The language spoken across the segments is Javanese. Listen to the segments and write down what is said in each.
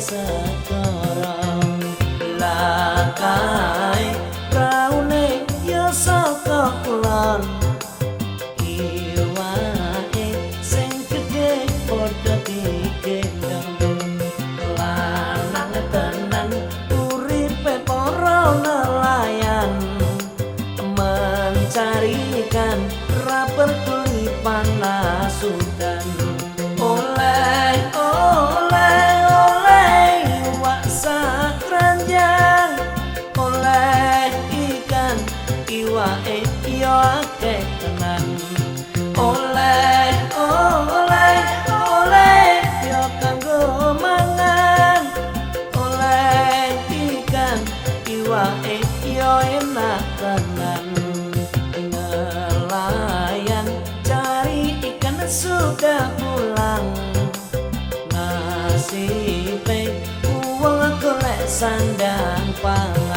sekarang. Lakai raune ya saka pulang iwae sing gede podo digendong lanang tenan uripe para nelayan. Mencarikan raper iwa e yo akeh tenan oleh oleh oleh yo kanggo mangan. Oleh ikan iwa e yo enak tenan nelayan cari ikan sudah pulang. Nasibe uang golek sandang pangan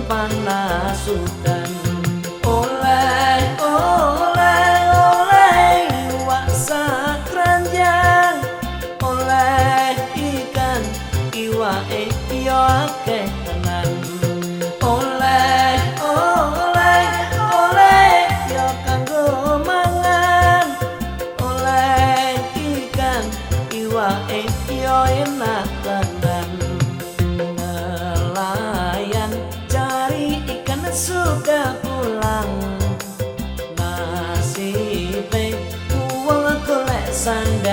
tuli panas sudan oleh oleh oleh wak keranjang oleh ikan iwae yo akeh Sunday.